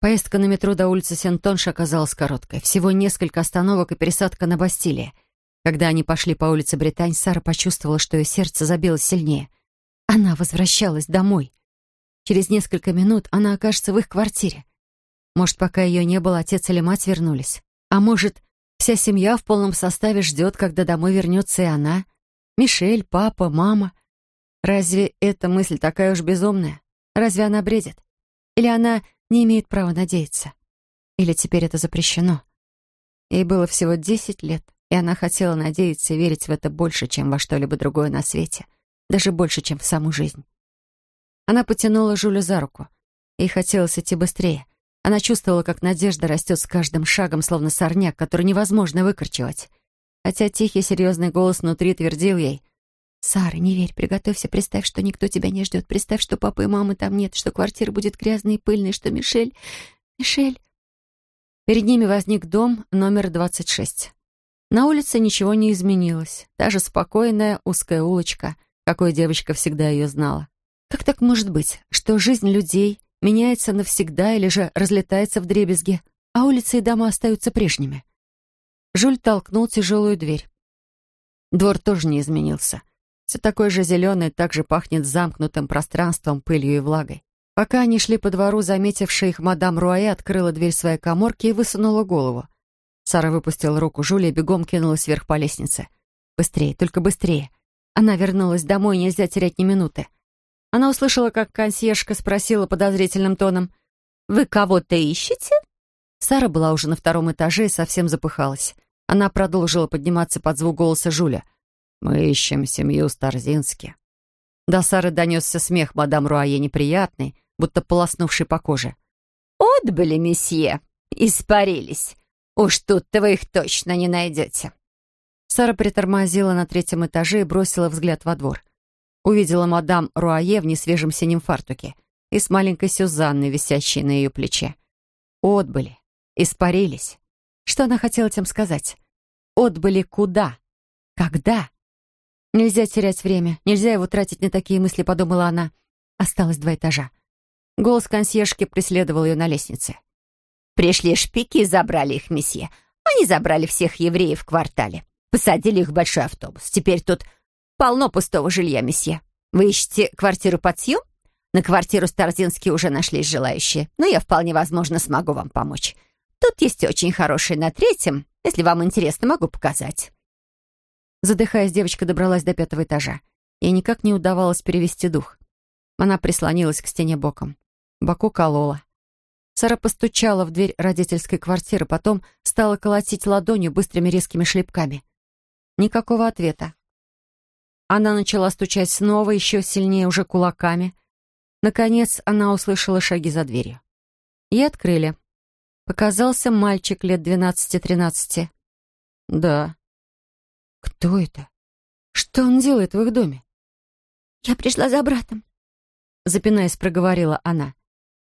Поездка на метро до улицы Сентонш оказалась короткой. Всего несколько остановок и пересадка на Бастилии. Когда они пошли по улице Британь, Сара почувствовала, что ее сердце забилось сильнее. Она возвращалась домой. Через несколько минут она окажется в их квартире. Может, пока ее не было, отец или мать вернулись. А может, вся семья в полном составе ждет, когда домой вернется и она. Мишель, папа, мама. Разве эта мысль такая уж безумная? Разве она бредит? Или она не имеет права надеяться? Или теперь это запрещено? Ей было всего десять лет, и она хотела надеяться и верить в это больше, чем во что-либо другое на свете, даже больше, чем в саму жизнь. Она потянула Жюля за руку. Ей хотелось идти быстрее. Она чувствовала, как надежда растет с каждым шагом, словно сорняк, который невозможно выкорчевать. Хотя тихий, серьезный голос внутри твердил ей, «Сара, не верь, приготовься, представь, что никто тебя не ждет. Представь, что папы и мамы там нет, что квартира будет грязной и пыльной, что Мишель... Мишель...» Перед ними возник дом номер 26. На улице ничего не изменилось. Та же спокойная узкая улочка, какой девочка всегда ее знала. Как так может быть, что жизнь людей меняется навсегда или же разлетается в дребезги, а улицы и дома остаются прежними? Жуль толкнул тяжелую дверь. Двор тоже не изменился. Все такой же зеленый, также пахнет замкнутым пространством, пылью и влагой. Пока они шли по двору, заметившая их мадам Руае открыла дверь своей коморки и высунула голову. Сара выпустила руку Жули и бегом кинулась вверх по лестнице. Быстрее, только быстрее. Она вернулась домой, нельзя терять ни минуты. Она услышала, как консьержка спросила подозрительным тоном. «Вы кого-то ищете?» Сара была уже на втором этаже и совсем запыхалась. Она продолжила подниматься под звук голоса Жуля — «Мы ищем семью Старзински». До Сары донесся смех мадам Руае неприятный, будто полоснувший по коже. «Отбыли, месье, испарились. Уж тут-то вы их точно не найдете». Сара притормозила на третьем этаже и бросила взгляд во двор. Увидела мадам Руае в несвежем синем фартуке и с маленькой Сюзанной, висящей на ее плече. Отбыли, испарились. Что она хотела тем сказать? Отбыли куда? Когда? «Нельзя терять время, нельзя его тратить на такие мысли», — подумала она. Осталось два этажа. Голос консьержки преследовал ее на лестнице. «Пришли шпики и забрали их, месье. Они забрали всех евреев в квартале. Посадили их в большой автобус. Теперь тут полно пустого жилья, месье. Вы ищете квартиру под съем? На квартиру Старзинский уже нашлись желающие, но я вполне возможно смогу вам помочь. Тут есть очень хороший на третьем. Если вам интересно, могу показать». Задыхаясь, девочка добралась до пятого этажа. Ей никак не удавалось перевести дух. Она прислонилась к стене боком. боку колола. Сара постучала в дверь родительской квартиры, потом стала колотить ладонью быстрыми резкими шлепками. Никакого ответа. Она начала стучать снова, еще сильнее, уже кулаками. Наконец, она услышала шаги за дверью. Ей открыли. Показался мальчик лет двенадцати-тринадцати. Да, кто это? Что он делает в их доме? «Я пришла за братом», — запинаясь, проговорила она.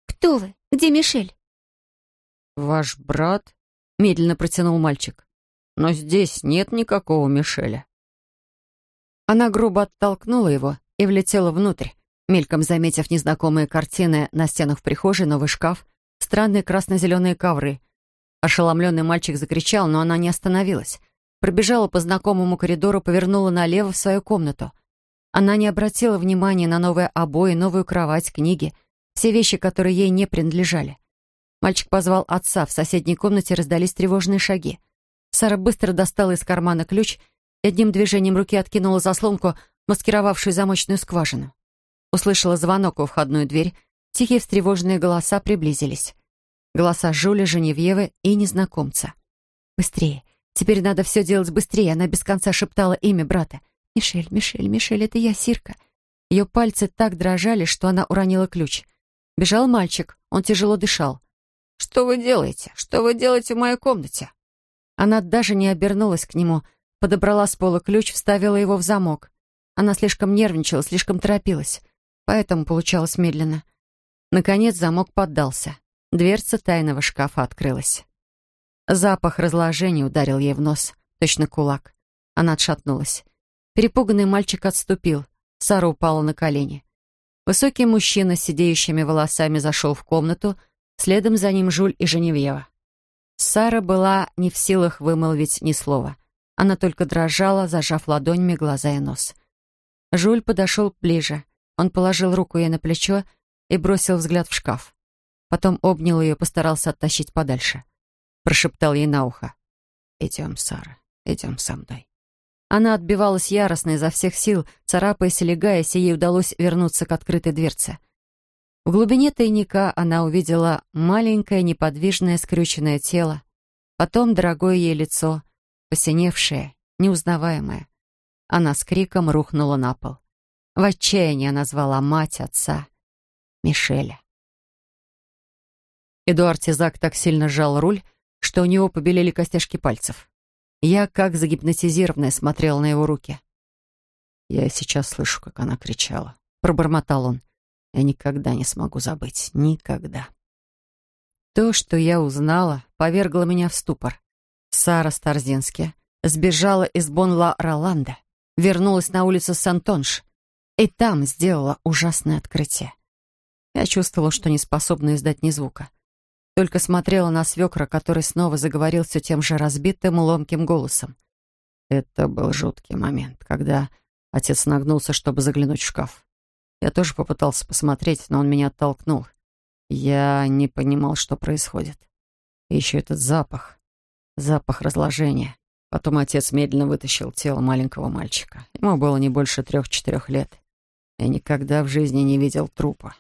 «Кто вы? Где Мишель?» «Ваш брат?» — медленно протянул мальчик. «Но здесь нет никакого Мишеля». Она грубо оттолкнула его и влетела внутрь, мельком заметив незнакомые картины на стенах в прихожей, новый шкаф, странные красно-зеленые ковры. Ошеломленный мальчик закричал, но она не остановилась пробежала по знакомому коридору, повернула налево в свою комнату. Она не обратила внимания на новые обои, новую кровать, книги, все вещи, которые ей не принадлежали. Мальчик позвал отца, в соседней комнате раздались тревожные шаги. Сара быстро достала из кармана ключ и одним движением руки откинула заслонку, маскировавшую замочную скважину. Услышала звонок у входной дверь, тихие встревоженные голоса приблизились. Голоса Жули, Женевьевы и незнакомца. «Быстрее! Теперь надо все делать быстрее. Она без конца шептала имя брата. «Мишель, Мишель, Мишель, это я, Сирка». Ее пальцы так дрожали, что она уронила ключ. Бежал мальчик, он тяжело дышал. «Что вы делаете? Что вы делаете в моей комнате?» Она даже не обернулась к нему, подобрала с пола ключ, вставила его в замок. Она слишком нервничала, слишком торопилась, поэтому получалось медленно. Наконец замок поддался. Дверца тайного шкафа открылась. Запах разложения ударил ей в нос, точно кулак. Она отшатнулась. Перепуганный мальчик отступил. Сара упала на колени. Высокий мужчина с сидеющими волосами зашел в комнату, Следом за ним Жуль и Женевьева. Сара была не в силах вымолвить ни слова. Она только дрожала, зажав ладонями глаза и нос. Жуль подошел ближе. Он положил руку ей на плечо и бросил взгляд в шкаф. Потом обнял ее и постарался оттащить подальше. Прошептал ей на ухо. «Идем, Сара, идем со мной». Она отбивалась яростно изо всех сил, царапаясь и легаясь, и ей удалось вернуться к открытой дверце. В глубине тайника она увидела маленькое неподвижное скрюченное тело, потом дорогое ей лицо, посиневшее, неузнаваемое. Она с криком рухнула на пол. В отчаянии она звала мать, отца, Мишеля. Эдуард Тизак так сильно сжал руль, что у него побелели костяшки пальцев. Я, как загипнотизированная, смотрела на его руки. «Я сейчас слышу, как она кричала», — пробормотал он. «Я никогда не смогу забыть. Никогда». То, что я узнала, повергло меня в ступор. Сара Старзински сбежала из Бон-Ла-Роланда, вернулась на улицу Сантонш и там сделала ужасное открытие. Я чувствовала, что не способна издать ни звука. Только смотрела на свекра, который снова заговорил все тем же разбитым, ломким голосом. Это был жуткий момент, когда отец нагнулся, чтобы заглянуть в шкаф. Я тоже попытался посмотреть, но он меня оттолкнул. Я не понимал, что происходит. И еще этот запах. Запах разложения. Потом отец медленно вытащил тело маленького мальчика. Ему было не больше трех-четырех лет. Я никогда в жизни не видел трупа.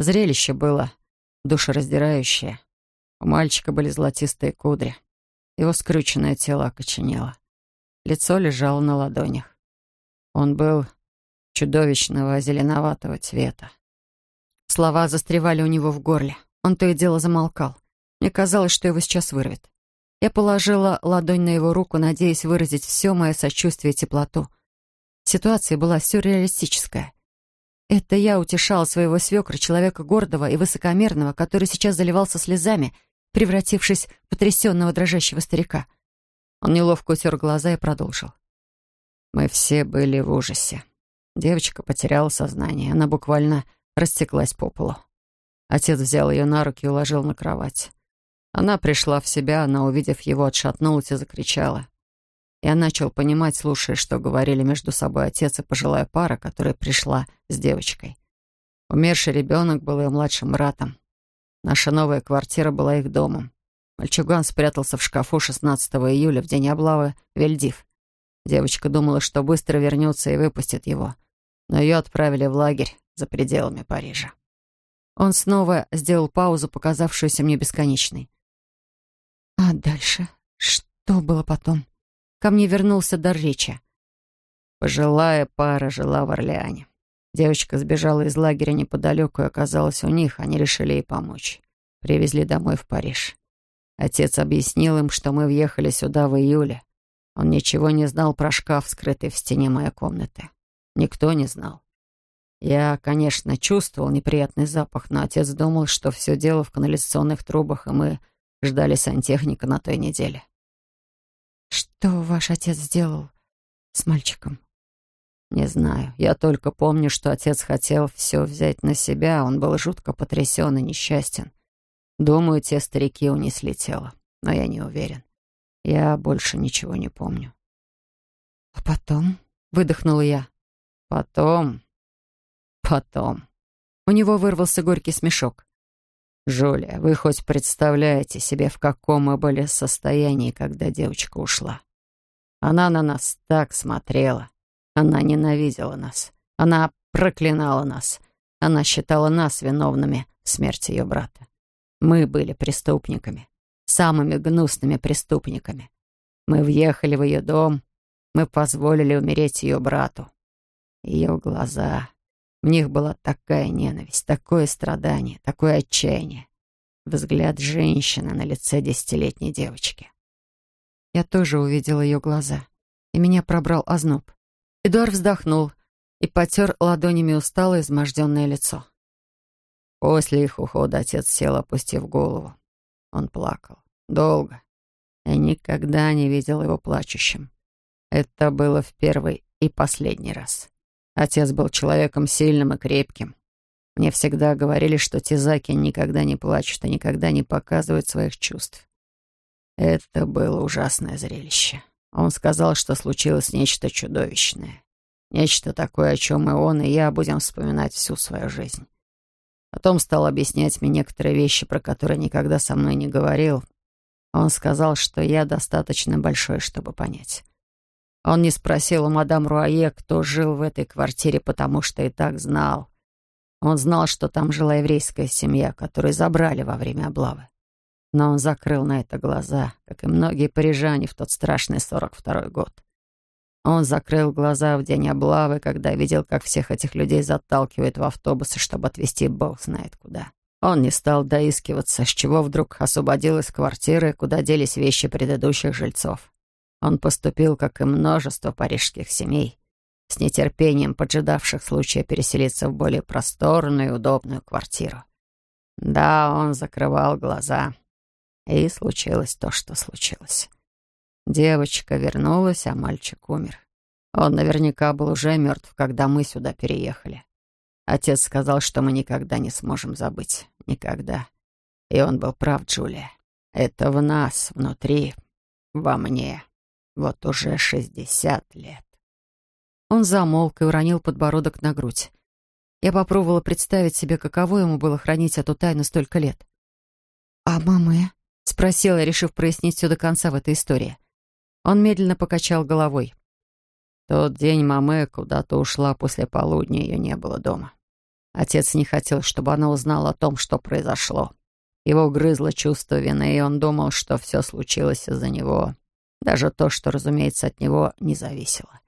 Зрелище было душераздирающее. У мальчика были золотистые кудри. Его скрюченное тело окоченело. Лицо лежало на ладонях. Он был чудовищного зеленоватого цвета. Слова застревали у него в горле. Он то и дело замолкал. Мне казалось, что его сейчас вырвет. Я положила ладонь на его руку, надеясь выразить все мое сочувствие и теплоту. Ситуация была сюрреалистическая. Это я утешала своего свекра, человека гордого и высокомерного, который сейчас заливался слезами, превратившись в потрясенного дрожащего старика. Он неловко утер глаза и продолжил. Мы все были в ужасе. Девочка потеряла сознание. Она буквально растеклась по полу. Отец взял ее на руки и уложил на кровать. Она пришла в себя, она, увидев его, отшатнулась и закричала. Я начал понимать, слушая, что говорили между собой отец и пожилая пара, которая пришла с девочкой. Умерший ребенок был ее младшим братом. Наша новая квартира была их домом. Мальчуган спрятался в шкафу 16 июля, в день облавы Вельдив. Девочка думала, что быстро вернется и выпустит его. Но ее отправили в лагерь за пределами Парижа. Он снова сделал паузу, показавшуюся мне бесконечной. А дальше? Что было потом? Ко мне вернулся дар речи. Пожилая пара жила в Орлеане. Девочка сбежала из лагеря неподалеку и оказалась у них. Они решили ей помочь. Привезли домой в Париж. Отец объяснил им, что мы въехали сюда в июле. Он ничего не знал про шкаф, скрытый в стене моей комнаты. Никто не знал. Я, конечно, чувствовал неприятный запах, но отец думал, что все дело в канализационных трубах, и мы Ждали сантехника на той неделе. Что ваш отец сделал с мальчиком? Не знаю. Я только помню, что отец хотел все взять на себя. Он был жутко потрясен и несчастен. Думаю, те старики унесли тело. Но я не уверен. Я больше ничего не помню. А потом? Выдохнула я. Потом... Потом... У него вырвался горький смешок. «Жуля, вы хоть представляете себе, в каком мы были состоянии, когда девочка ушла? Она на нас так смотрела. Она ненавидела нас. Она проклинала нас. Она считала нас виновными в смерти ее брата. Мы были преступниками. Самыми гнусными преступниками. Мы въехали в ее дом. Мы позволили умереть ее брату. Ее глаза... В них была такая ненависть, такое страдание, такое отчаяние. Взгляд женщины на лице десятилетней девочки. Я тоже увидела ее глаза, и меня пробрал озноб. Эдуард вздохнул и потер ладонями усталое, изможденное лицо. После их ухода отец сел, опустив голову. Он плакал. Долго. Я никогда не видел его плачущим. Это было в первый и последний раз. Отец был человеком сильным и крепким. Мне всегда говорили, что Тизаки никогда не плачут и никогда не показывают своих чувств. Это было ужасное зрелище. Он сказал, что случилось нечто чудовищное. Нечто такое, о чем и он, и я будем вспоминать всю свою жизнь. Потом стал объяснять мне некоторые вещи, про которые никогда со мной не говорил. Он сказал, что я достаточно большой, чтобы понять. Он не спросил у мадам Руае, кто жил в этой квартире, потому что и так знал. Он знал, что там жила еврейская семья, которую забрали во время облавы. Но он закрыл на это глаза, как и многие парижане в тот страшный сорок второй год. Он закрыл глаза в день облавы, когда видел, как всех этих людей заталкивают в автобусы, чтобы отвезти бог знает куда. Он не стал доискиваться, с чего вдруг освободилась квартира, куда делись вещи предыдущих жильцов. Он поступил, как и множество парижских семей, с нетерпением поджидавших случая переселиться в более просторную и удобную квартиру. Да, он закрывал глаза, и случилось то, что случилось. Девочка вернулась, а мальчик умер. Он наверняка был уже мертв, когда мы сюда переехали. Отец сказал, что мы никогда не сможем забыть. Никогда. И он был прав, Джулия. Это в нас, внутри, во мне. Вот уже шестьдесят лет. Он замолк и уронил подбородок на грудь. Я попробовала представить себе, каково ему было хранить эту тайну столько лет. «А мамы?» — спросила, решив прояснить все до конца в этой истории. Он медленно покачал головой. Тот день мамы куда-то ушла после полудня, ее не было дома. Отец не хотел, чтобы она узнала о том, что произошло. Его грызло чувство вины, и он думал, что все случилось из-за него. Даже то, что, разумеется, от него не зависело.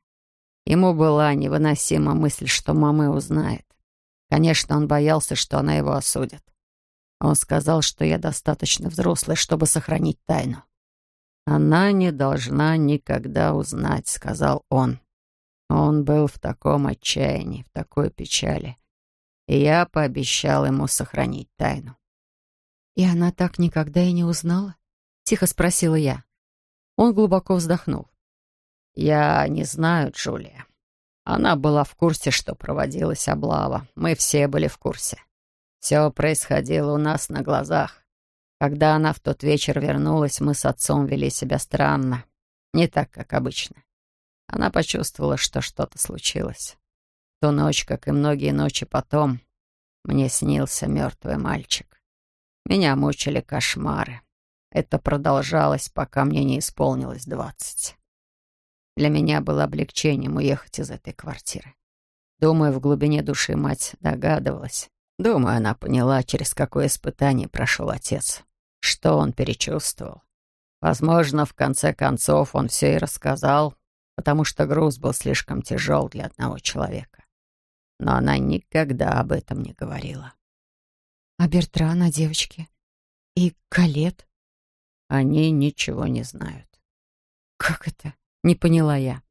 Ему была невыносима мысль, что мама узнает. Конечно, он боялся, что она его осудит. Он сказал, что я достаточно взрослый, чтобы сохранить тайну. «Она не должна никогда узнать», — сказал он. Он был в таком отчаянии, в такой печали. И я пообещал ему сохранить тайну. «И она так никогда и не узнала?» — тихо спросила я. Он глубоко вздохнул. «Я не знаю, Джулия. Она была в курсе, что проводилась облава. Мы все были в курсе. Все происходило у нас на глазах. Когда она в тот вечер вернулась, мы с отцом вели себя странно. Не так, как обычно. Она почувствовала, что что-то случилось. Ту ночь, как и многие ночи потом, мне снился мертвый мальчик. Меня мучили кошмары. Это продолжалось, пока мне не исполнилось двадцать. Для меня было облегчением уехать из этой квартиры. Думаю, в глубине души мать догадывалась, Думаю, она поняла, через какое испытание прошел отец, что он перечувствовал. Возможно, в конце концов он все и рассказал, потому что груз был слишком тяжел для одного человека. Но она никогда об этом не говорила. А Бертран, а девочки? И Калет? Они ничего не знают. Как это? Не поняла я.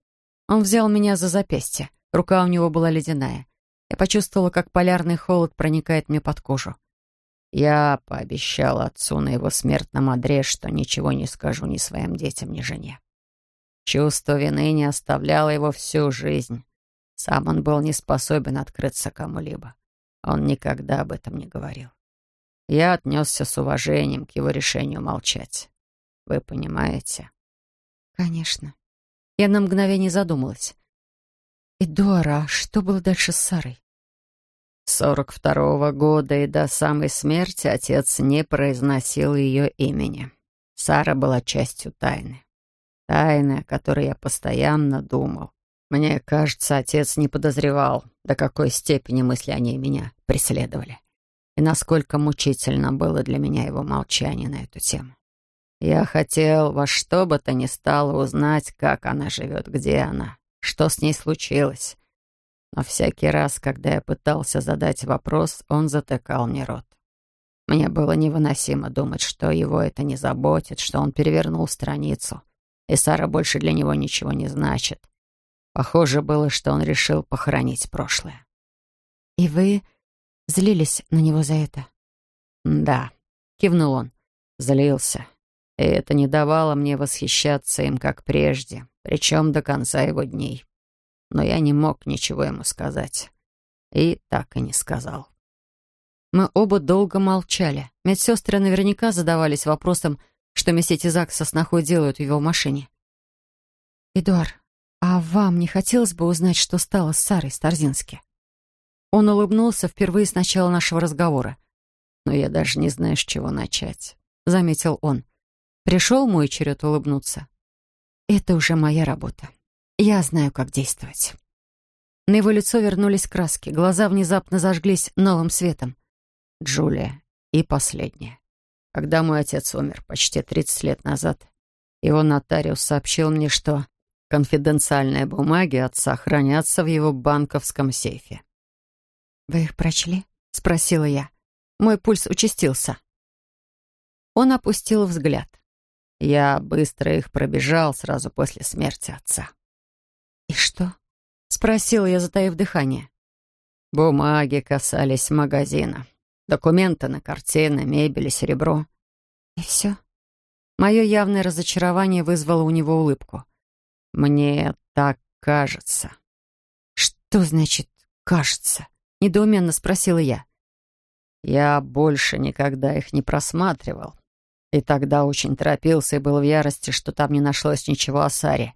Он взял меня за запястье. Рука у него была ледяная. Я почувствовала, как полярный холод проникает мне под кожу. Я пообещал отцу на его смертном одре, что ничего не скажу ни своим детям, ни жене. Чувство вины не оставляло его всю жизнь. Сам он был не способен открыться кому-либо. Он никогда об этом не говорил. Я отнесся с уважением к его решению молчать. Вы понимаете? Конечно. Я на мгновение задумалась. И Дора, что было дальше с Сарой? Сорок второго года и до самой смерти отец не произносил ее имени. Сара была частью тайны. Тайны, о которой я постоянно думал. Мне кажется, отец не подозревал, до какой степени мысли о ней меня преследовали. И насколько мучительно было для меня его молчание на эту тему. Я хотел во что бы то ни стало узнать, как она живет, где она, что с ней случилось. Но всякий раз, когда я пытался задать вопрос, он затыкал мне рот. Мне было невыносимо думать, что его это не заботит, что он перевернул страницу, и Сара больше для него ничего не значит. Похоже было, что он решил похоронить прошлое. «И вы злились на него за это?» «Да», — кивнул он, злился. И это не давало мне восхищаться им, как прежде, причем до конца его дней. Но я не мог ничего ему сказать. И так и не сказал. Мы оба долго молчали. Медсестры наверняка задавались вопросом, что месье Тизак со снохой делают в его машине. «Эдуард, а вам не хотелось бы узнать, что стало с Сарой Старзински?» Он улыбнулся впервые с начала нашего разговора. «Но я даже не знаю, с чего начать», — заметил он. Пришел мой черед улыбнуться. «Это уже моя работа. Я знаю, как действовать». На его лицо вернулись краски, глаза внезапно зажглись новым светом. Джулия. И последнее. Когда мой отец умер почти 30 лет назад, его нотариус сообщил мне, что конфиденциальные бумаги отца хранятся в его банковском сейфе. «Вы их прочли?» — спросила я. Мой пульс участился. Он опустил взгляд. Я быстро их пробежал сразу после смерти отца. «И что?» — спросила я, затаив дыхание. Бумаги касались магазина. Документы на картины, мебель и серебро. И все? Мое явное разочарование вызвало у него улыбку. Мне так кажется. Что значит «кажется»? Недоуменно спросила я. Я больше никогда их не просматривал. И тогда очень торопился и был в ярости, что там не нашлось ничего о Саре.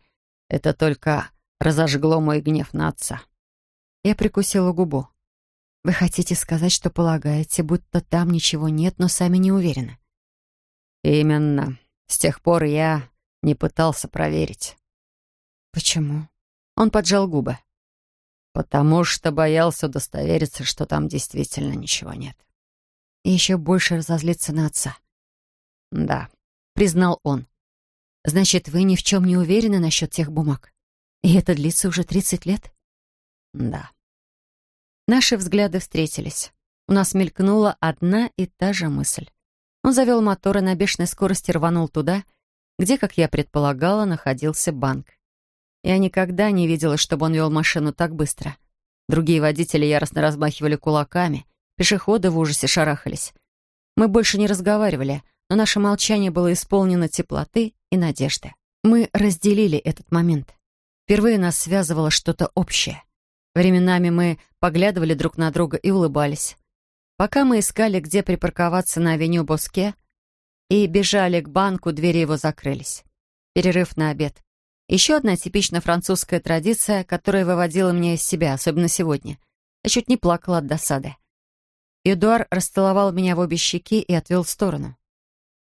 Это только разожгло мой гнев на отца. Я прикусила губу. Вы хотите сказать, что полагаете, будто там ничего нет, но сами не уверены? Именно. С тех пор я не пытался проверить. Почему? Он поджал губы. Потому что боялся удостовериться, что там действительно ничего нет. И еще больше разозлиться на отца. Да, признал он. Значит, вы ни в чем не уверены насчет тех бумаг? И это длится уже 30 лет? Да. Наши взгляды встретились. У нас мелькнула одна и та же мысль. Он завел мотор и на бешеной скорости рванул туда, где, как я предполагала, находился банк. Я никогда не видела, чтобы он вел машину так быстро. Другие водители яростно размахивали кулаками, пешеходы в ужасе шарахались. Мы больше не разговаривали, но наше молчание было исполнено теплоты и надежды. Мы разделили этот момент. Впервые нас связывало что-то общее. Временами мы поглядывали друг на друга и улыбались. Пока мы искали, где припарковаться на авеню Боске, и бежали к банку, двери его закрылись. Перерыв на обед. Еще одна типично французская традиция, которая выводила меня из себя, особенно сегодня. Я чуть не плакала от досады. Эдуар расцеловал меня в обе щеки и отвел в сторону.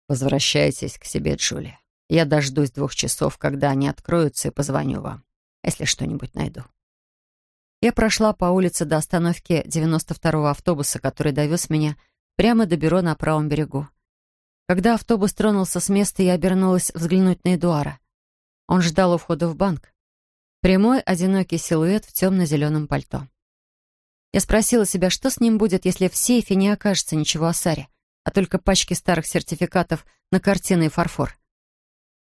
«Возвращайтесь к себе, Джулия. Я дождусь двух часов, когда они откроются, и позвоню вам, если что-нибудь найду». Я прошла по улице до остановки 92-го автобуса, который довез меня прямо до бюро на правом берегу. Когда автобус тронулся с места, я обернулась взглянуть на Эдуара. Он ждал у входа в банк. Прямой, одинокий силуэт в темно-зеленом пальто. Я спросила себя, что с ним будет, если в сейфе не окажется ничего о Саре, а только пачки старых сертификатов на картины и фарфор.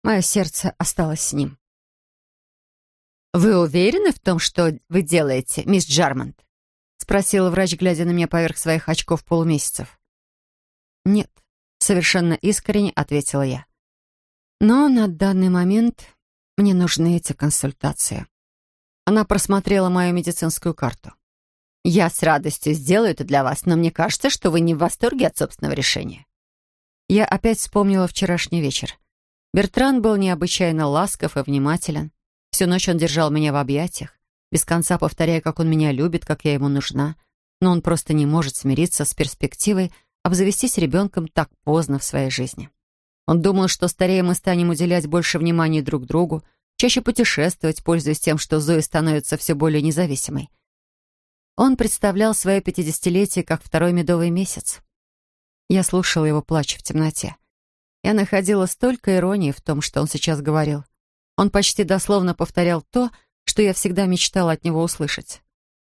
Мое сердце осталось с ним. «Вы уверены в том, что вы делаете, мисс Джармонт?» — спросила врач, глядя на меня поверх своих очков полумесяцев. «Нет», — совершенно искренне ответила я. «Но на данный момент мне нужны эти консультации». Она просмотрела мою медицинскую карту. «Я с радостью сделаю это для вас, но мне кажется, что вы не в восторге от собственного решения». Я опять вспомнила вчерашний вечер. Бертран был необычайно ласков и внимателен. Всю ночь он держал меня в объятиях, без конца повторяя, как он меня любит, как я ему нужна. Но он просто не может смириться с перспективой обзавестись ребенком так поздно в своей жизни. Он думал, что старее мы станем уделять больше внимания друг другу, чаще путешествовать, пользуясь тем, что Зоя становится все более независимой. Он представлял свое пятидесятилетие как второй медовый месяц. Я слушала его плач в темноте. Я находила столько иронии в том, что он сейчас говорил. Он почти дословно повторял то, что я всегда мечтала от него услышать.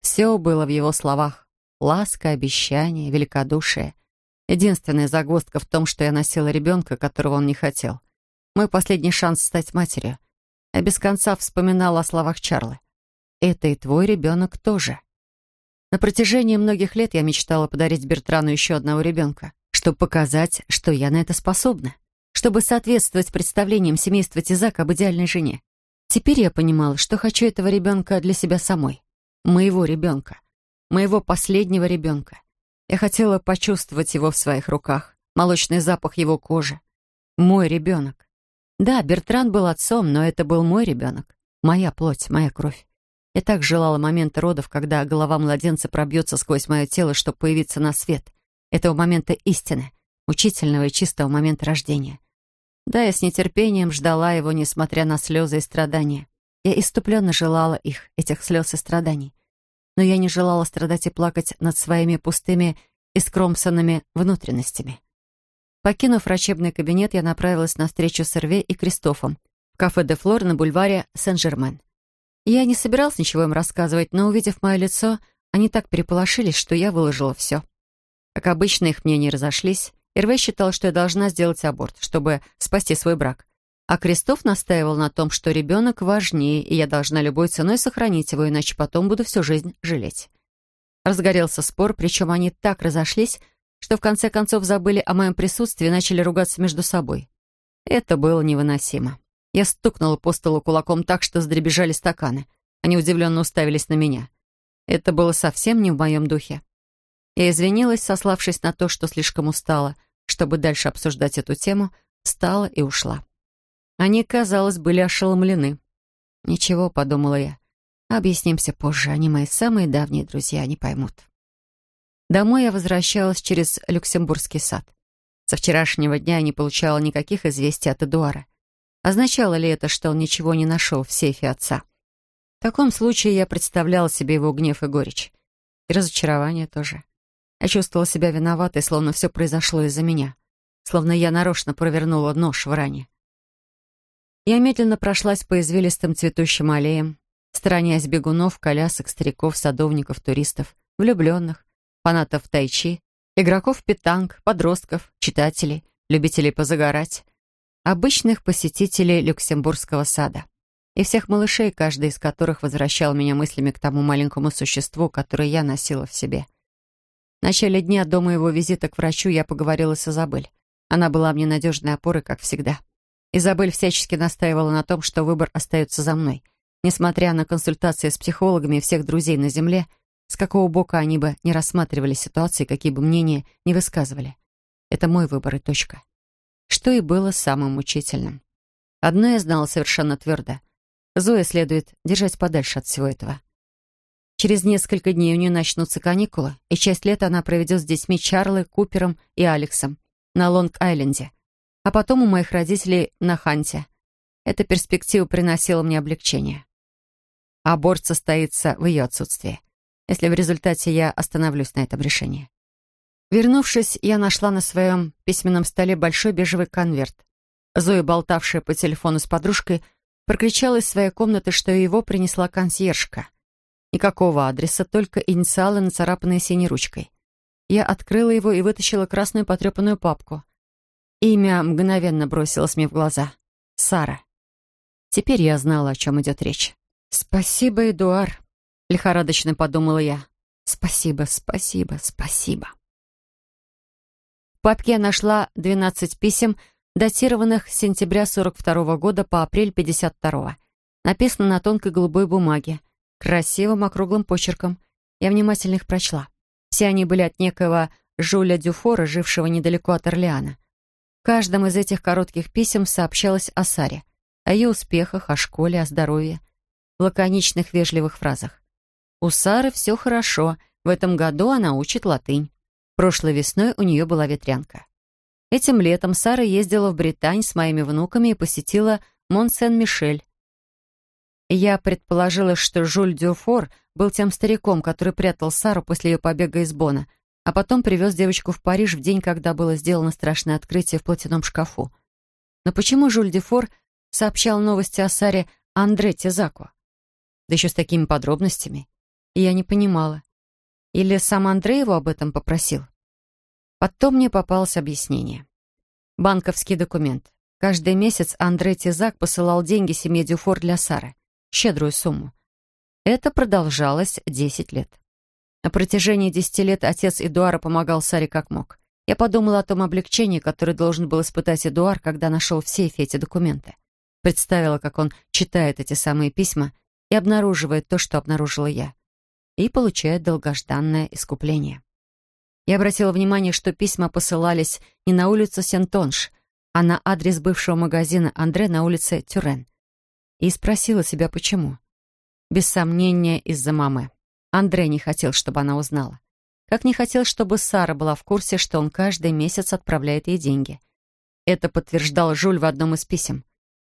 Все было в его словах. Ласка, обещание, великодушие. Единственная загвоздка в том, что я носила ребенка, которого он не хотел. Мой последний шанс стать матерью. Я без конца вспоминала о словах Чарлы. «Это и твой ребенок тоже». На протяжении многих лет я мечтала подарить Бертрану еще одного ребенка, чтобы показать, что я на это способна чтобы соответствовать представлениям семейства Тизак об идеальной жене. Теперь я понимала, что хочу этого ребенка для себя самой. Моего ребенка. Моего последнего ребенка. Я хотела почувствовать его в своих руках, молочный запах его кожи. Мой ребенок. Да, Бертран был отцом, но это был мой ребенок. Моя плоть, моя кровь. Я так желала момента родов, когда голова младенца пробьется сквозь мое тело, чтобы появиться на свет. Этого момента истины, мучительного и чистого момента рождения. Да, я с нетерпением ждала его, несмотря на слезы и страдания. Я иступленно желала их, этих слез и страданий. Но я не желала страдать и плакать над своими пустыми и скромсанными внутренностями. Покинув врачебный кабинет, я направилась на встречу с Эрве и Кристофом в кафе «Де Флор» на бульваре Сен-Жермен. Я не собиралась ничего им рассказывать, но, увидев мое лицо, они так переполошились, что я выложила все. Как обычно, их мнения разошлись. Эрве считал, что я должна сделать аборт, чтобы спасти свой брак. А Крестов настаивал на том, что ребенок важнее, и я должна любой ценой сохранить его, иначе потом буду всю жизнь жалеть. Разгорелся спор, причем они так разошлись, что в конце концов забыли о моем присутствии и начали ругаться между собой. Это было невыносимо. Я стукнула по столу кулаком так, что задребежали стаканы. Они удивленно уставились на меня. Это было совсем не в моем духе. Я извинилась, сославшись на то, что слишком устала, чтобы дальше обсуждать эту тему, встала и ушла. Они, казалось, были ошеломлены. «Ничего», — подумала я, — «объяснимся позже, они мои самые давние друзья, они поймут». Домой я возвращалась через Люксембургский сад. Со вчерашнего дня я не получала никаких известий от Эдуара. Означало ли это, что он ничего не нашел в сейфе отца? В таком случае я представляла себе его гнев и горечь. И разочарование тоже. Я чувствовала себя виноватой, словно все произошло из-за меня. Словно я нарочно провернула нож в ране. Я медленно прошлась по извилистым цветущим аллеям, сторонясь бегунов, колясок, стариков, садовников, туристов, влюбленных, фанатов тайчи, игроков питанг, подростков, читателей, любителей позагорать, обычных посетителей Люксембургского сада и всех малышей, каждый из которых возвращал меня мыслями к тому маленькому существу, которое я носила в себе. В начале дня до моего визита к врачу я поговорила с Изабель. Она была мне надежной опорой, как всегда. Изабель всячески настаивала на том, что выбор остается за мной. Несмотря на консультации с психологами и всех друзей на Земле, с какого бока они бы не рассматривали ситуации, какие бы мнения не высказывали. Это мой выбор и точка что и было самым мучительным. Одно я знала совершенно твердо. Зоя следует держать подальше от всего этого. Через несколько дней у нее начнутся каникулы, и часть лета она проведет с детьми Чарлой, Купером и Алексом на Лонг-Айленде, а потом у моих родителей на Ханте. Эта перспектива приносила мне облегчение. Аборт состоится в ее отсутствии, если в результате я остановлюсь на этом решении. Вернувшись, я нашла на своем письменном столе большой бежевый конверт. Зоя, болтавшая по телефону с подружкой, прокричала из своей комнаты, что его принесла консьержка. Никакого адреса, только инициалы, нацарапанные синей ручкой. Я открыла его и вытащила красную потрепанную папку. Имя мгновенно бросилось мне в глаза. Сара. Теперь я знала, о чем идет речь. «Спасибо, Эдуар», — лихорадочно подумала я. «Спасибо, спасибо, спасибо». Папке я нашла 12 писем, датированных с сентября 42 -го года по апрель 52 -го. Написано на тонкой голубой бумаге, красивым округлым почерком. Я внимательно их прочла. Все они были от некоего Жуля Дюфора, жившего недалеко от Орлеана. В каждом из этих коротких писем сообщалось о Саре, о ее успехах, о школе, о здоровье, в лаконичных вежливых фразах. «У Сары все хорошо, в этом году она учит латынь». Прошлой весной у нее была ветрянка. Этим летом Сара ездила в Британь с моими внуками и посетила Мон-Сен-Мишель. Я предположила, что Жюль Дюфор был тем стариком, который прятал Сару после ее побега из Бона, а потом привез девочку в Париж в день, когда было сделано страшное открытие в платяном шкафу. Но почему Жюль Дюфор сообщал новости о Саре Андре Тезаку? Да еще с такими подробностями. И я не понимала. Или сам Андрей его об этом попросил? Потом мне попалось объяснение. Банковский документ. Каждый месяц Андрей Тизак посылал деньги семье Дюфор для Сары. Щедрую сумму. Это продолжалось 10 лет. На протяжении 10 лет отец Эдуара помогал Саре как мог. Я подумала о том облегчении, которое должен был испытать Эдуар, когда нашел в сейфе эти документы. Представила, как он читает эти самые письма и обнаруживает то, что обнаружила я и получает долгожданное искупление. Я обратила внимание, что письма посылались не на улицу Сентонш, а на адрес бывшего магазина Андре на улице Тюрен. И спросила себя, почему. Без сомнения, из-за мамы. Андре не хотел, чтобы она узнала. Как не хотел, чтобы Сара была в курсе, что он каждый месяц отправляет ей деньги. Это подтверждал Жуль в одном из писем.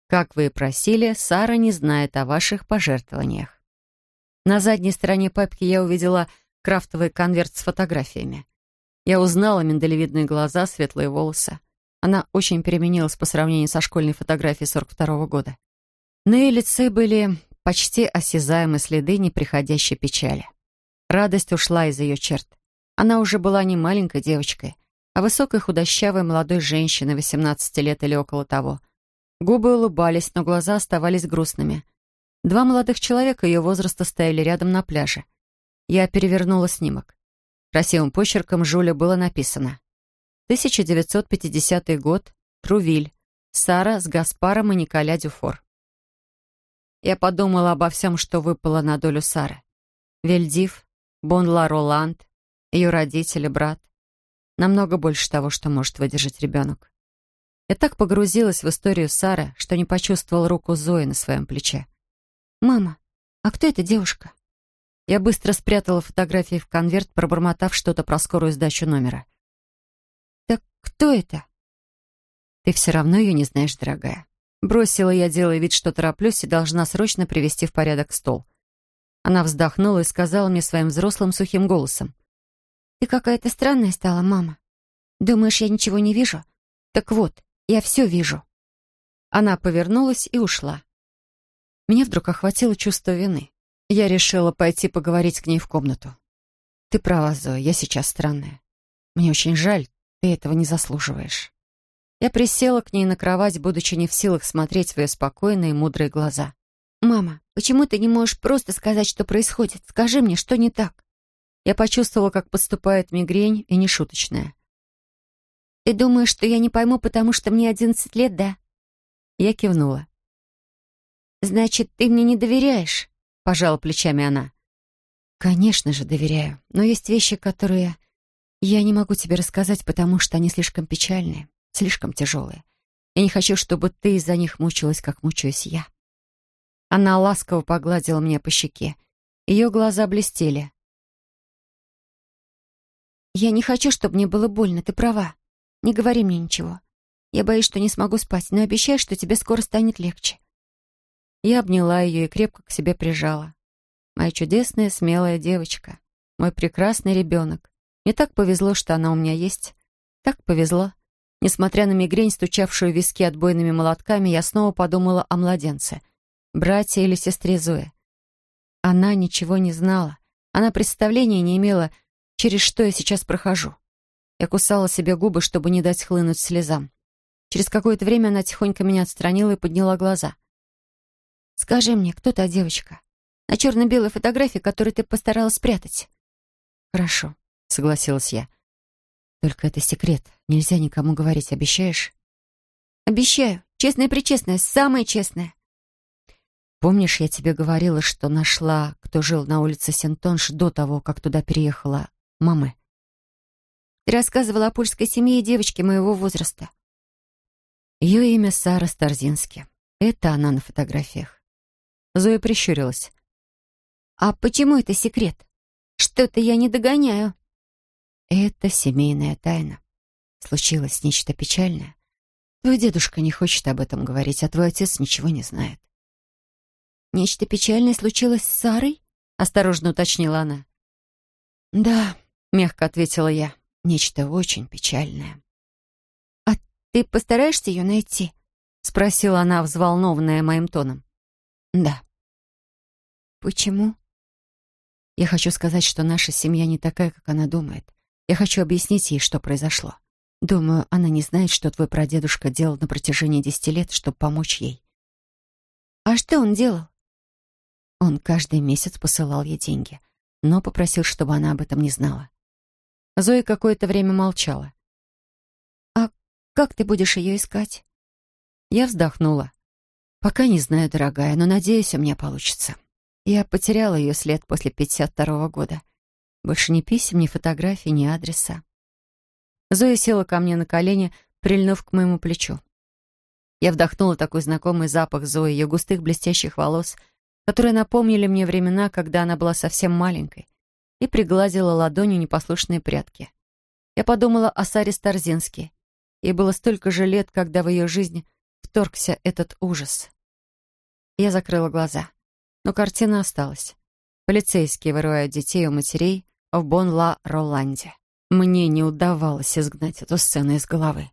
Как вы и просили, Сара не знает о ваших пожертвованиях. На задней стороне папки я увидела крафтовый конверт с фотографиями. Я узнала миндалевидные глаза, светлые волосы. Она очень переменилась по сравнению со школьной фотографией 42 -го года. На ее лице были почти осязаемые следы неприходящей печали. Радость ушла из ее черт. Она уже была не маленькой девочкой, а высокой худощавой молодой женщиной 18 лет или около того — Губы улыбались, но глаза оставались грустными. Два молодых человека ее возраста стояли рядом на пляже. Я перевернула снимок. Красивым почерком Жуля было написано. 1950 год, Трувиль, Сара с Гаспаром и Николя Дюфор. Я подумала обо всем, что выпало на долю Сары. Вельдив, Бонла Роланд, ее родители, брат. Намного больше того, что может выдержать ребенок. Я так погрузилась в историю Сары, что не почувствовала руку Зои на своем плече. «Мама, а кто эта девушка?» Я быстро спрятала фотографии в конверт, пробормотав что-то про скорую сдачу номера. «Так кто это?» «Ты все равно ее не знаешь, дорогая». Бросила я, делая вид, что тороплюсь и должна срочно привести в порядок стол. Она вздохнула и сказала мне своим взрослым сухим голосом. «Ты какая-то странная стала, мама. Думаешь, я ничего не вижу? Так вот, я все вижу». Она повернулась и ушла. Мне вдруг охватило чувство вины. Я решила пойти поговорить к ней в комнату. «Ты права, Зоя, я сейчас странная. Мне очень жаль, ты этого не заслуживаешь». Я присела к ней на кровать, будучи не в силах смотреть в ее спокойные, мудрые глаза. «Мама, почему ты не можешь просто сказать, что происходит? Скажи мне, что не так?» Я почувствовала, как подступает мигрень, и нешуточная. Ты думаешь, что я не пойму, потому что мне одиннадцать лет, да?» Я кивнула. «Значит, ты мне не доверяешь?» — пожала плечами она. «Конечно же, доверяю. Но есть вещи, которые я не могу тебе рассказать, потому что они слишком печальные, слишком тяжелые. Я не хочу, чтобы ты из-за них мучилась, как мучаюсь я». Она ласково погладила меня по щеке. Ее глаза блестели. «Я не хочу, чтобы мне было больно, ты права. Не говори мне ничего. Я боюсь, что не смогу спать, но обещаю, что тебе скоро станет легче». Я обняла ее и крепко к себе прижала. Моя чудесная, смелая девочка. Мой прекрасный ребенок. Мне так повезло, что она у меня есть. Так повезло. Несмотря на мигрень, стучавшую виски отбойными молотками, я снова подумала о младенце. Братья или сестре Зои. Она ничего не знала. Она представления не имела, через что я сейчас прохожу. Я кусала себе губы, чтобы не дать хлынуть слезам. Через какое-то время она тихонько меня отстранила и подняла глаза. «Скажи мне, кто та девочка? На черно-белой фотографии, которую ты постаралась спрятать?» «Хорошо», — согласилась я. «Только это секрет. Нельзя никому говорить, обещаешь?» «Обещаю. Честное-причестное, самое честное». «Помнишь, я тебе говорила, что нашла, кто жил на улице Сентонш до того, как туда переехала мамы?» Ты рассказывала о польской семье и девочке моего возраста. Ее имя Сара Старзински. Это она на фотографиях. Зоя прищурилась. «А почему это секрет? Что-то я не догоняю». «Это семейная тайна. Случилось нечто печальное. Твой дедушка не хочет об этом говорить, а твой отец ничего не знает». «Нечто печальное случилось с Сарой?» — осторожно уточнила она. «Да», — мягко ответила я. Нечто очень печальное. «А ты постараешься ее найти?» — спросила она, взволнованная моим тоном. «Да». «Почему?» «Я хочу сказать, что наша семья не такая, как она думает. Я хочу объяснить ей, что произошло. Думаю, она не знает, что твой прадедушка делал на протяжении десяти лет, чтобы помочь ей». «А что он делал?» Он каждый месяц посылал ей деньги, но попросил, чтобы она об этом не знала. Зоя какое-то время молчала. «А как ты будешь ее искать?» Я вздохнула. «Пока не знаю, дорогая, но надеюсь, у меня получится. Я потеряла ее след после 52-го года. Больше ни писем, ни фотографий, ни адреса. Зоя села ко мне на колени, прильнув к моему плечу. Я вдохнула такой знакомый запах Зои, ее густых блестящих волос, которые напомнили мне времена, когда она была совсем маленькой, и пригладила ладонью непослушные прятки. Я подумала о Саре Старзински. Ей было столько же лет, когда в ее жизнь вторгся этот ужас. Я закрыла глаза. Но картина осталась. Полицейские вырывают детей у матерей в Бон-Ла-Роланде. Мне не удавалось изгнать эту сцену из головы.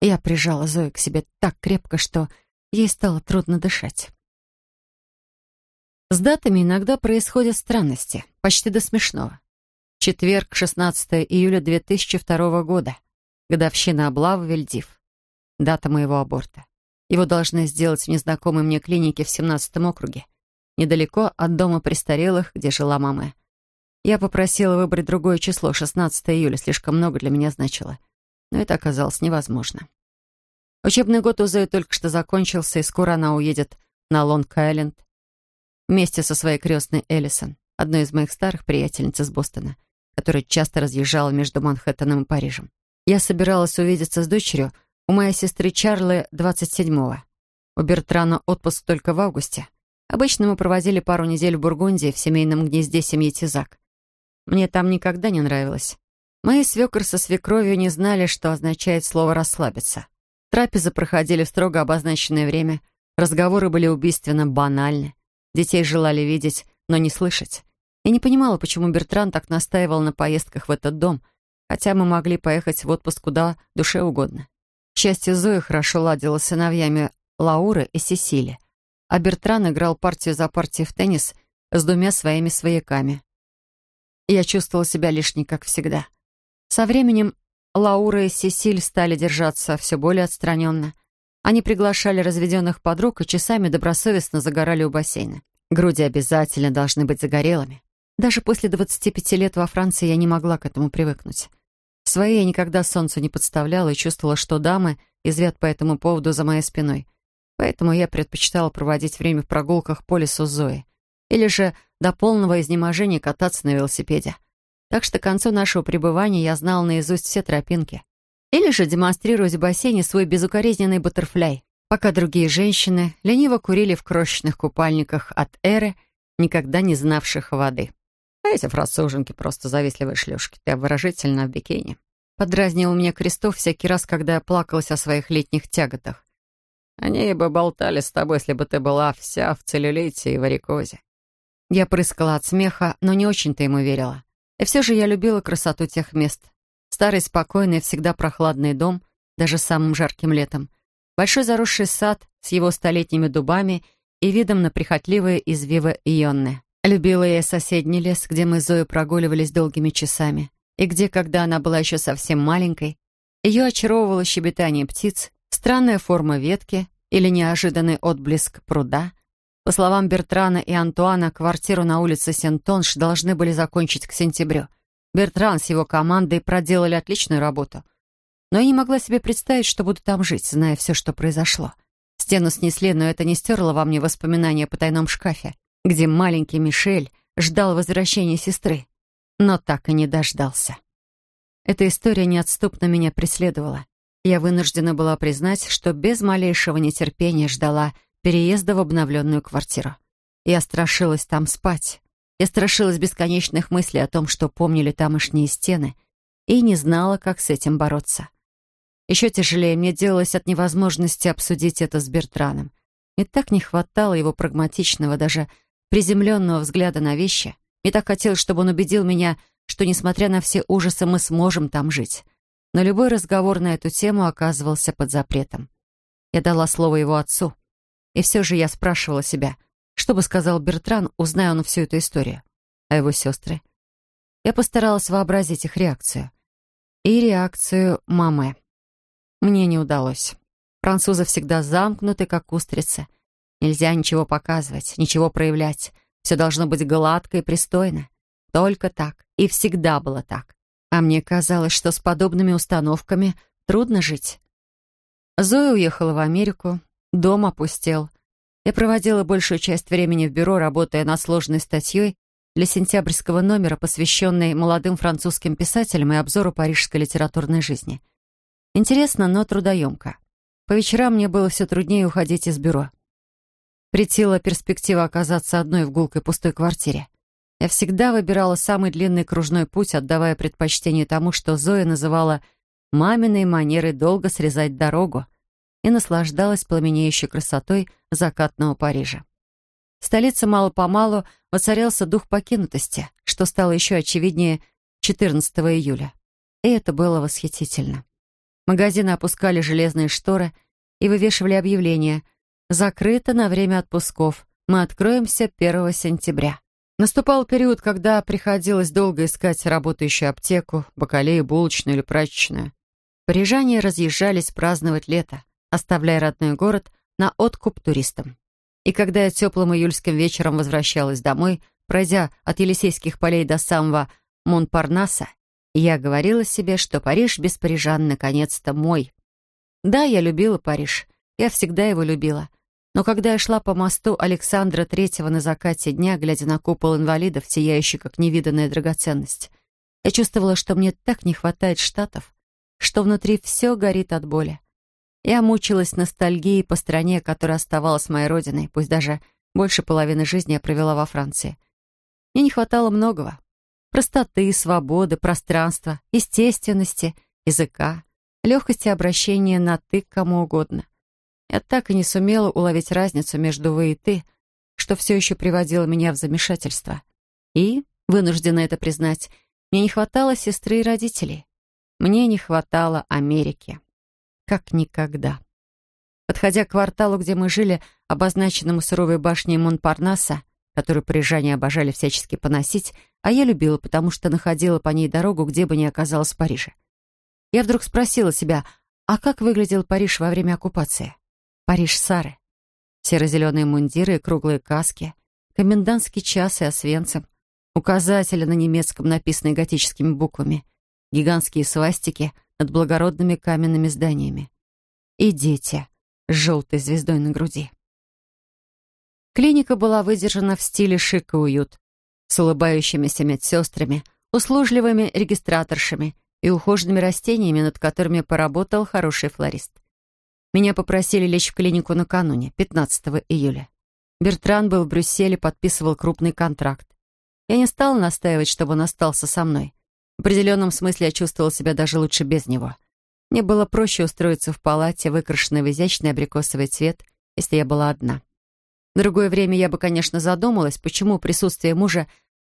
Я прижала Зою к себе так крепко, что ей стало трудно дышать. С датами иногда происходят странности, почти до смешного. Четверг, 16 июля 2002 года. Годовщина облавы Вельдив. Дата моего аборта. Его должны сделать в незнакомой мне клинике в 17 округе, недалеко от дома престарелых, где жила мама. Я попросила выбрать другое число, 16 июля, слишком много для меня значило. Но это оказалось невозможно. Учебный год у Зои только что закончился, и скоро она уедет на Лонг-Айленд вместе со своей крестной Эллисон, одной из моих старых приятельниц из Бостона, которая часто разъезжала между Манхэттеном и Парижем. Я собиралась увидеться с дочерью у моей сестры Чарлы 27-го. У Бертрана отпуск только в августе. Обычно мы проводили пару недель в Бургундии в семейном гнезде семьи Тизак. Мне там никогда не нравилось. Мои свекр со свекровью не знали, что означает слово «расслабиться». Трапезы проходили в строго обозначенное время, разговоры были убийственно банальны. Детей желали видеть, но не слышать. Я не понимала, почему Бертран так настаивал на поездках в этот дом, хотя мы могли поехать в отпуск куда душе угодно. К счастью, Зоя хорошо ладила с сыновьями Лауры и Сесили, а Бертран играл партию за партией в теннис с двумя своими свояками. Я чувствовала себя лишней, как всегда. Со временем Лаура и Сесиль стали держаться все более отстраненно. Они приглашали разведенных подруг и часами добросовестно загорали у бассейна. Груди обязательно должны быть загорелыми. Даже после 25 лет во Франции я не могла к этому привыкнуть. Свои я никогда солнцу не подставляла и чувствовала, что дамы извят по этому поводу за моей спиной. Поэтому я предпочитала проводить время в прогулках по лесу Зоей. Или же до полного изнеможения кататься на велосипеде. Так что к концу нашего пребывания я знала наизусть все тропинки. Или же демонстрировать в бассейне свой безукоризненный баттерфляй, пока другие женщины лениво курили в крошечных купальниках от эры, никогда не знавших воды. Эти француженки просто завистливые шлюшки, ты обворожительно в бикини. Подразнил меня Крестов всякий раз, когда я плакалась о своих летних тяготах. Они бы болтали с тобой, если бы ты была вся в целлюлите и варикозе. Я прыскала от смеха, но не очень-то ему верила. И все же я любила красоту тех мест, Старый, спокойный, всегда прохладный дом, даже самым жарким летом. Большой заросший сад с его столетними дубами и видом на прихотливые извивы Ионны. Любила я соседний лес, где мы с Зоей прогуливались долгими часами, и где, когда она была еще совсем маленькой, ее очаровывало щебетание птиц, странная форма ветки или неожиданный отблеск пруда. По словам Бертрана и Антуана, квартиру на улице Сентонш должны были закончить к сентябрю — Бертран с его командой проделали отличную работу. Но я не могла себе представить, что буду там жить, зная все, что произошло. Стену снесли, но это не стерло во мне воспоминания о потайном шкафе, где маленький Мишель ждал возвращения сестры, но так и не дождался. Эта история неотступно меня преследовала. Я вынуждена была признать, что без малейшего нетерпения ждала переезда в обновленную квартиру. Я страшилась там спать, я страшилась бесконечных мыслей о том, что помнили тамошние стены, и не знала, как с этим бороться. Еще тяжелее мне делалось от невозможности обсудить это с Бертраном. Мне так не хватало его прагматичного, даже приземленного взгляда на вещи. Мне так хотелось, чтобы он убедил меня, что, несмотря на все ужасы, мы сможем там жить. Но любой разговор на эту тему оказывался под запретом. Я дала слово его отцу. И все же я спрашивала себя — что бы сказал Бертран, узная он всю эту историю? А его сестры? Я постаралась вообразить их реакцию. И реакцию мамы. Мне не удалось. Французы всегда замкнуты, как устрицы. Нельзя ничего показывать, ничего проявлять. Все должно быть гладко и пристойно. Только так. И всегда было так. А мне казалось, что с подобными установками трудно жить. Зоя уехала в Америку, дом опустел — я проводила большую часть времени в бюро, работая над сложной статьей, для сентябрьского номера, посвященный молодым французским писателям и обзору парижской литературной жизни. Интересно, но трудоемко. По вечерам мне было все труднее уходить из бюро. Притила перспектива оказаться одной в гулкой пустой квартире. Я всегда выбирала самый длинный кружной путь, отдавая предпочтение тому, что Зоя называла «маминой манерой долго срезать дорогу», и наслаждалась пламенеющей красотой закатного Парижа. В столице мало-помалу воцарялся дух покинутости, что стало еще очевиднее 14 июля. И это было восхитительно. Магазины опускали железные шторы и вывешивали объявления «Закрыто на время отпусков. Мы откроемся 1 сентября». Наступал период, когда приходилось долго искать работающую аптеку, бакалею, булочную или прачечную. Парижане разъезжались праздновать лето, оставляя родной город на откуп туристам. И когда я теплым июльским вечером возвращалась домой, пройдя от Елисейских полей до самого Монпарнаса, я говорила себе, что Париж без парижан наконец-то мой. Да, я любила Париж. Я всегда его любила. Но когда я шла по мосту Александра Третьего на закате дня, глядя на купол инвалидов, сияющий как невиданная драгоценность, я чувствовала, что мне так не хватает штатов, что внутри все горит от боли. Я мучилась ностальгией по стране, которая оставалась моей родиной, пусть даже больше половины жизни я провела во Франции. Мне не хватало многого. Простоты, свободы, пространства, естественности, языка, легкости обращения на «ты» кому угодно. Я так и не сумела уловить разницу между «вы» и «ты», что все еще приводило меня в замешательство. И, вынуждена это признать, мне не хватало сестры и родителей. Мне не хватало Америки как никогда. Подходя к кварталу, где мы жили, обозначенному суровой башней Монпарнаса, которую парижане обожали всячески поносить, а я любила, потому что находила по ней дорогу, где бы ни оказалась в Париже. Я вдруг спросила себя, а как выглядел Париж во время оккупации? Париж Сары. Серо-зеленые мундиры и круглые каски, комендантский час и освенцем, указатели на немецком, написанные готическими буквами, гигантские свастики над благородными каменными зданиями. И дети с желтой звездой на груди. Клиника была выдержана в стиле шик и уют, с улыбающимися медсестрами, услужливыми регистраторшами и ухоженными растениями, над которыми поработал хороший флорист. Меня попросили лечь в клинику накануне, 15 июля. Бертран был в Брюсселе, подписывал крупный контракт. Я не стала настаивать, чтобы он остался со мной. В определенном смысле я чувствовала себя даже лучше без него. Мне было проще устроиться в палате, выкрашенной в изящный абрикосовый цвет, если я была одна. В другое время я бы, конечно, задумалась, почему присутствие мужа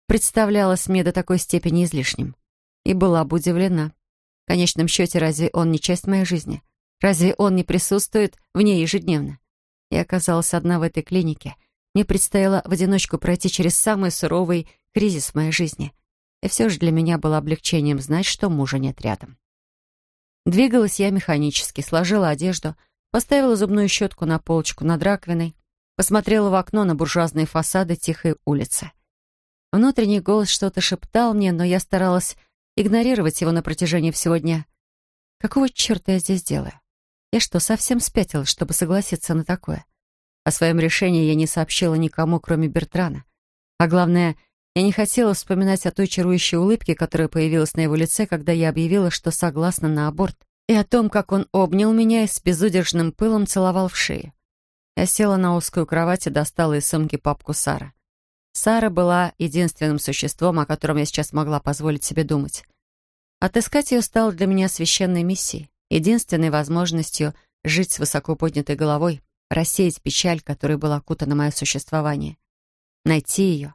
представлялось мне до такой степени излишним. И была бы удивлена. В конечном счете, разве он не часть моей жизни? Разве он не присутствует в ней ежедневно? Я оказалась одна в этой клинике. Мне предстояло в одиночку пройти через самый суровый кризис в моей жизни. И все же для меня было облегчением знать, что мужа нет рядом. Двигалась я механически, сложила одежду, поставила зубную щетку на полочку над раковиной, посмотрела в окно на буржуазные фасады тихой улицы. Внутренний голос что-то шептал мне, но я старалась игнорировать его на протяжении всего дня. Какого черта я здесь делаю? Я что, совсем спятила, чтобы согласиться на такое? О своем решении я не сообщила никому, кроме Бертрана. А главное, я не хотела вспоминать о той чарующей улыбке, которая появилась на его лице, когда я объявила, что согласна на аборт, и о том, как он обнял меня и с безудержным пылом целовал в шею. Я села на узкую кровать и достала из сумки папку Сара. Сара была единственным существом, о котором я сейчас могла позволить себе думать. Отыскать ее стало для меня священной миссией, единственной возможностью жить с высоко поднятой головой, рассеять печаль, которой была окутана мое существование. Найти ее,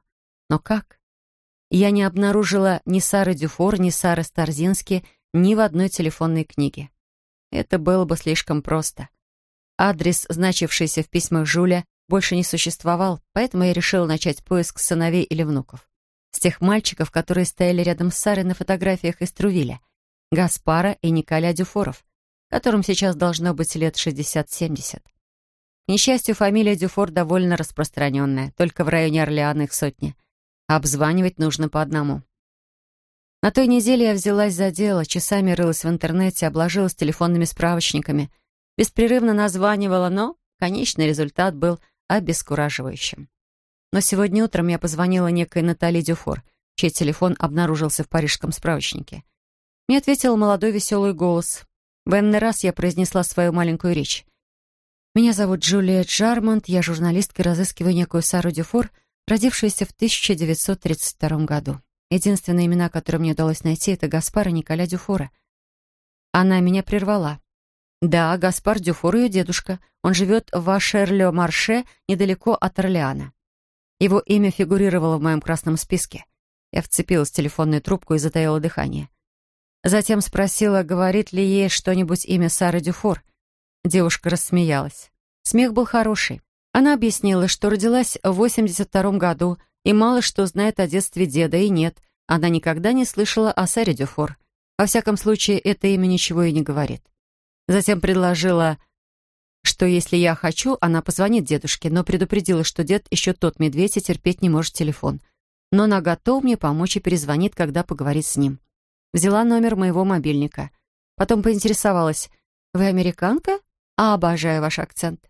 но как? Я не обнаружила ни Сары Дюфор, ни Сары Старзински ни в одной телефонной книге. Это было бы слишком просто. Адрес, значившийся в письмах Жуля, больше не существовал, поэтому я решила начать поиск сыновей или внуков. С тех мальчиков, которые стояли рядом с Сарой на фотографиях из Трувиля. Гаспара и Николя Дюфоров, которым сейчас должно быть лет 60-70. К несчастью, фамилия Дюфор довольно распространенная, только в районе Орлеана их сотни обзванивать нужно по одному. На той неделе я взялась за дело, часами рылась в интернете, обложилась телефонными справочниками, беспрерывно названивала, но конечный результат был обескураживающим. Но сегодня утром я позвонила некой Натали Дюфор, чей телефон обнаружился в парижском справочнике. Мне ответил молодой веселый голос. В энный раз я произнесла свою маленькую речь. «Меня зовут Джулия Джармонт, я журналистка и разыскиваю некую Сару Дюфор, родившуюся в 1932 году. Единственные имена, которые мне удалось найти, это Гаспар и Николя Дюфора. Она меня прервала. Да, Гаспар Дюфор ее дедушка. Он живет в Ашерле-Марше, недалеко от Орлеана. Его имя фигурировало в моем красном списке. Я вцепилась в телефонную трубку и затаила дыхание. Затем спросила, говорит ли ей что-нибудь имя Сары Дюфор. Девушка рассмеялась. Смех был хороший. Она объяснила, что родилась в 82 году и мало что знает о детстве деда, и нет, она никогда не слышала о Саре Дюфор. Во всяком случае, это имя ничего и не говорит. Затем предложила, что если я хочу, она позвонит дедушке, но предупредила, что дед еще тот медведь и терпеть не может телефон. Но она готова мне помочь и перезвонит, когда поговорит с ним. Взяла номер моего мобильника. Потом поинтересовалась, «Вы американка? А, обожаю ваш акцент».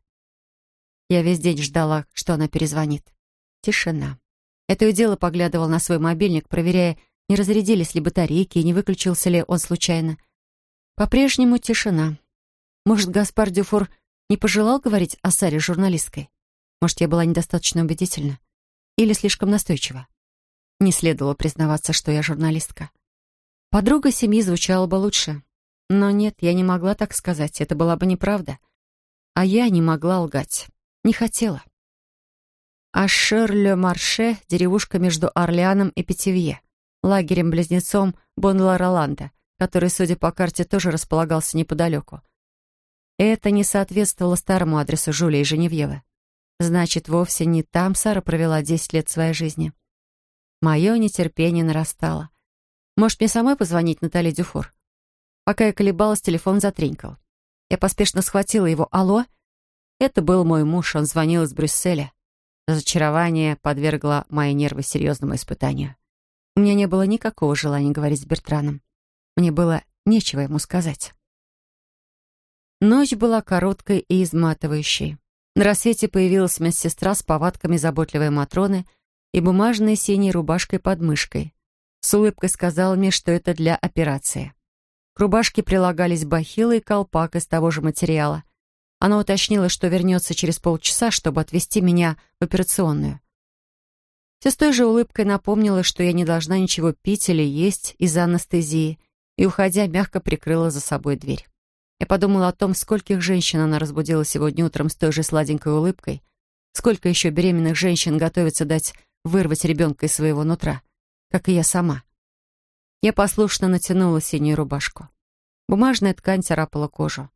Я весь день ждала, что она перезвонит. Тишина. Это и дело поглядывал на свой мобильник, проверяя, не разрядились ли батарейки и не выключился ли он случайно. По-прежнему тишина. Может, Гаспар Дюфор не пожелал говорить о Саре журналисткой? Может, я была недостаточно убедительна? Или слишком настойчива? Не следовало признаваться, что я журналистка. Подруга семьи звучала бы лучше. Но нет, я не могла так сказать, это была бы неправда. А я не могла лгать. Не хотела. А Шерле-Марше — деревушка между Орлеаном и Петивье, лагерем-близнецом Бон-Ла-Роланда, который, судя по карте, тоже располагался неподалеку. Это не соответствовало старому адресу Жюли и Женевьевы. Значит, вовсе не там Сара провела 10 лет своей жизни. Мое нетерпение нарастало. Может, мне самой позвонить Натали Дюфор? Пока я колебалась, телефон затренькал. Я поспешно схватила его. «Алло?» Это был мой муж, он звонил из Брюсселя. Разочарование подвергло мои нервы серьезному испытанию. У меня не было никакого желания говорить с Бертраном. Мне было нечего ему сказать. Ночь была короткой и изматывающей. На рассвете появилась медсестра с повадками заботливой Матроны и бумажной синей рубашкой под мышкой. С улыбкой сказала мне, что это для операции. К рубашке прилагались бахилы и колпак из того же материала. Она уточнила, что вернется через полчаса, чтобы отвезти меня в операционную. Все с той же улыбкой напомнила, что я не должна ничего пить или есть из-за анестезии, и, уходя, мягко прикрыла за собой дверь. Я подумала о том, скольких женщин она разбудила сегодня утром с той же сладенькой улыбкой, сколько еще беременных женщин готовится дать вырвать ребенка из своего нутра, как и я сама. Я послушно натянула синюю рубашку. Бумажная ткань царапала кожу.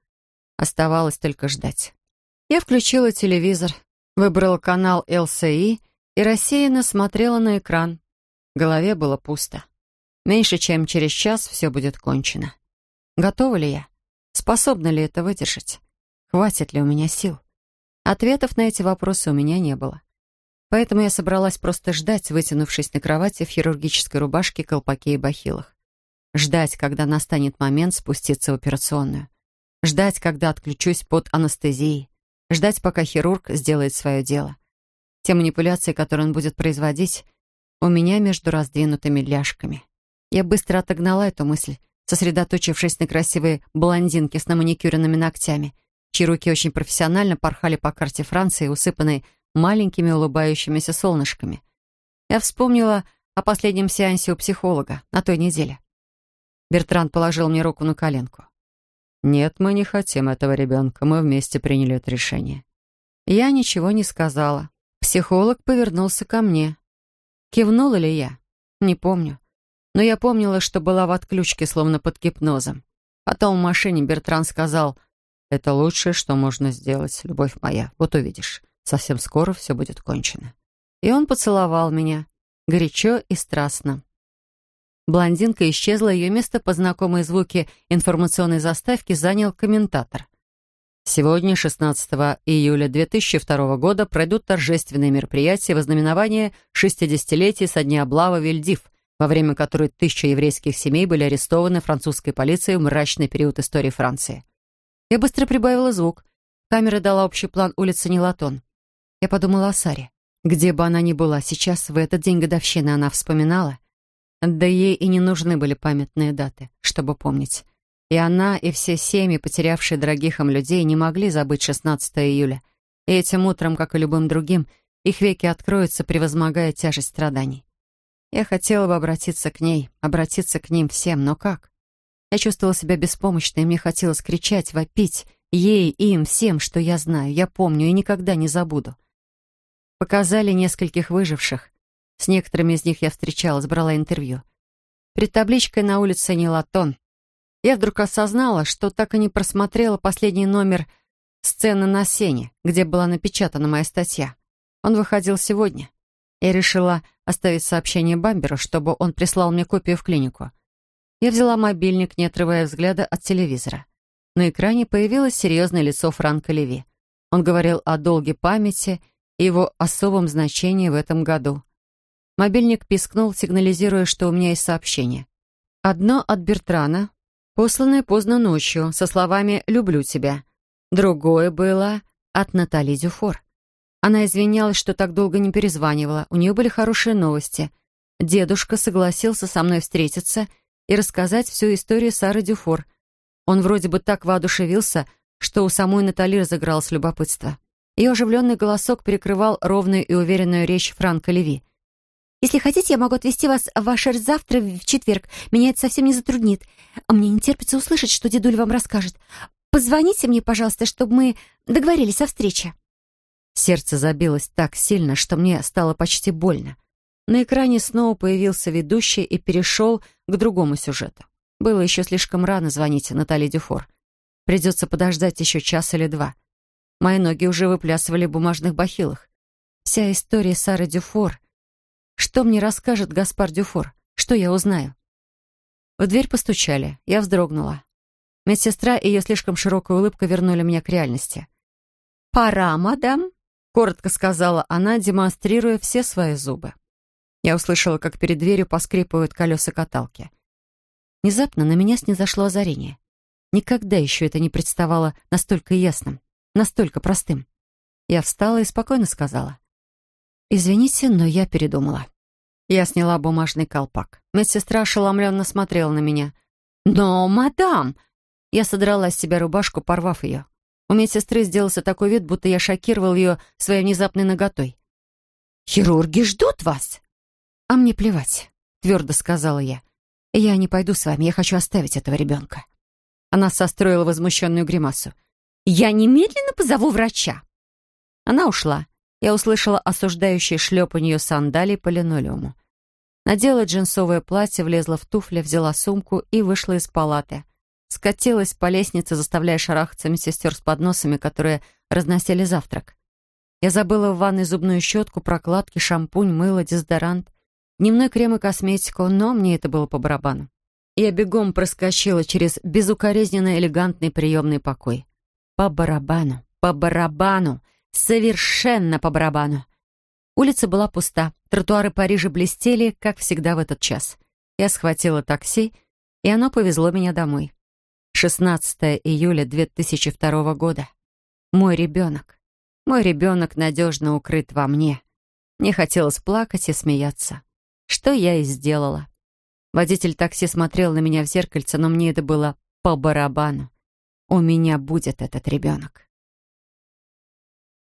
Оставалось только ждать. Я включила телевизор, выбрала канал ЛСИ и рассеянно смотрела на экран. В голове было пусто. Меньше чем через час все будет кончено. Готова ли я? Способна ли это выдержать? Хватит ли у меня сил? Ответов на эти вопросы у меня не было. Поэтому я собралась просто ждать, вытянувшись на кровати в хирургической рубашке, колпаке и бахилах. Ждать, когда настанет момент спуститься в операционную. Ждать, когда отключусь под анестезией. Ждать, пока хирург сделает свое дело. Те манипуляции, которые он будет производить, у меня между раздвинутыми ляжками. Я быстро отогнала эту мысль, сосредоточившись на красивой блондинке с наманикюренными ногтями, чьи руки очень профессионально порхали по карте Франции, усыпанной маленькими улыбающимися солнышками. Я вспомнила о последнем сеансе у психолога на той неделе. Бертран положил мне руку на коленку. «Нет, мы не хотим этого ребенка. Мы вместе приняли это решение». Я ничего не сказала. Психолог повернулся ко мне. Кивнула ли я? Не помню но я помнила, что была в отключке, словно под гипнозом. Потом в машине Бертран сказал, «Это лучшее, что можно сделать, любовь моя. Вот увидишь, совсем скоро все будет кончено». И он поцеловал меня, горячо и страстно. Блондинка исчезла, ее место по знакомой звуке информационной заставки занял комментатор. Сегодня, 16 июля 2002 года, пройдут торжественные мероприятия в ознаменование 60-летия со дня облавы Вильдив – во время которой тысячи еврейских семей были арестованы французской полицией в мрачный период истории Франции. Я быстро прибавила звук. Камера дала общий план улицы Нелатон. Я подумала о Саре. Где бы она ни была сейчас, в этот день годовщины она вспоминала. Да ей и не нужны были памятные даты, чтобы помнить. И она, и все семьи, потерявшие дорогих им людей, не могли забыть 16 июля. И этим утром, как и любым другим, их веки откроются, превозмогая тяжесть страданий. Я хотела бы обратиться к ней, обратиться к ним всем, но как? Я чувствовала себя беспомощной, и мне хотелось кричать, вопить, ей, им, всем, что я знаю, я помню и никогда не забуду. Показали нескольких выживших. С некоторыми из них я встречалась, брала интервью. Перед табличкой на улице Нелатон. Я вдруг осознала, что так и не просмотрела последний номер «Сцены на сене», где была напечатана моя статья. Он выходил сегодня. Я решила оставить сообщение Бамберу, чтобы он прислал мне копию в клинику. Я взяла мобильник, не отрывая взгляда от телевизора. На экране появилось серьезное лицо Франка Леви. Он говорил о долге памяти его особом значении в этом году. Мобильник пискнул, сигнализируя, что у меня есть сообщение. Одно от Бертрана, посланное поздно ночью, со словами «люблю тебя». Другое было от Натали Дюфор. Она извинялась, что так долго не перезванивала. У нее были хорошие новости. Дедушка согласился со мной встретиться и рассказать всю историю Сары Дюфор. Он вроде бы так воодушевился, что у самой Натали разыгралось любопытство. Ее оживленный голосок перекрывал ровную и уверенную речь Франка Леви. «Если хотите, я могу отвезти вас в ваш завтра, в четверг. Меня это совсем не затруднит. А мне не терпится услышать, что дедуль вам расскажет. Позвоните мне, пожалуйста, чтобы мы договорились о встрече». Сердце забилось так сильно, что мне стало почти больно. На экране снова появился ведущий и перешел к другому сюжету. Было еще слишком рано звонить Наталье Дюфор. Придется подождать еще час или два. Мои ноги уже выплясывали в бумажных бахилах. Вся история Сары Дюфор. Что мне расскажет Гаспар Дюфор? Что я узнаю? В дверь постучали. Я вздрогнула. Медсестра и ее слишком широкая улыбка вернули меня к реальности. «Пора, мадам», — коротко сказала она, демонстрируя все свои зубы. Я услышала, как перед дверью поскрипывают колеса каталки. Внезапно на меня снизошло озарение. Никогда еще это не представало настолько ясным настолько простым. Я встала и спокойно сказала. «Извините, но я передумала». Я сняла бумажный колпак. Медсестра ошеломленно смотрела на меня. «Но, мадам!» Я содрала с себя рубашку, порвав ее. У медсестры сделался такой вид, будто я шокировал ее своей внезапной наготой. «Хирурги ждут вас!» «А мне плевать», — твердо сказала я. «Я не пойду с вами, я хочу оставить этого ребенка». Она состроила возмущенную гримасу. «Я немедленно позову врача». Она ушла. Я услышала осуждающее шлепанье сандалий по линолеуму. Надела джинсовое платье, влезла в туфли, взяла сумку и вышла из палаты. Скатилась по лестнице, заставляя шарахаться медсестер с подносами, которые разносили завтрак. Я забыла в ванной зубную щетку, прокладки, шампунь, мыло, дезодорант, дневной крем и косметику, но мне это было по барабану. Я бегом проскочила через безукоризненно элегантный приемный покой. По барабану, по барабану, совершенно по барабану. Улица была пуста, тротуары Парижа блестели, как всегда в этот час. Я схватила такси, и оно повезло меня домой. 16 июля 2002 года. Мой ребенок. Мой ребенок надежно укрыт во мне. Мне хотелось плакать и смеяться. Что я и сделала. Водитель такси смотрел на меня в зеркальце, но мне это было по барабану. У меня будет этот ребенок.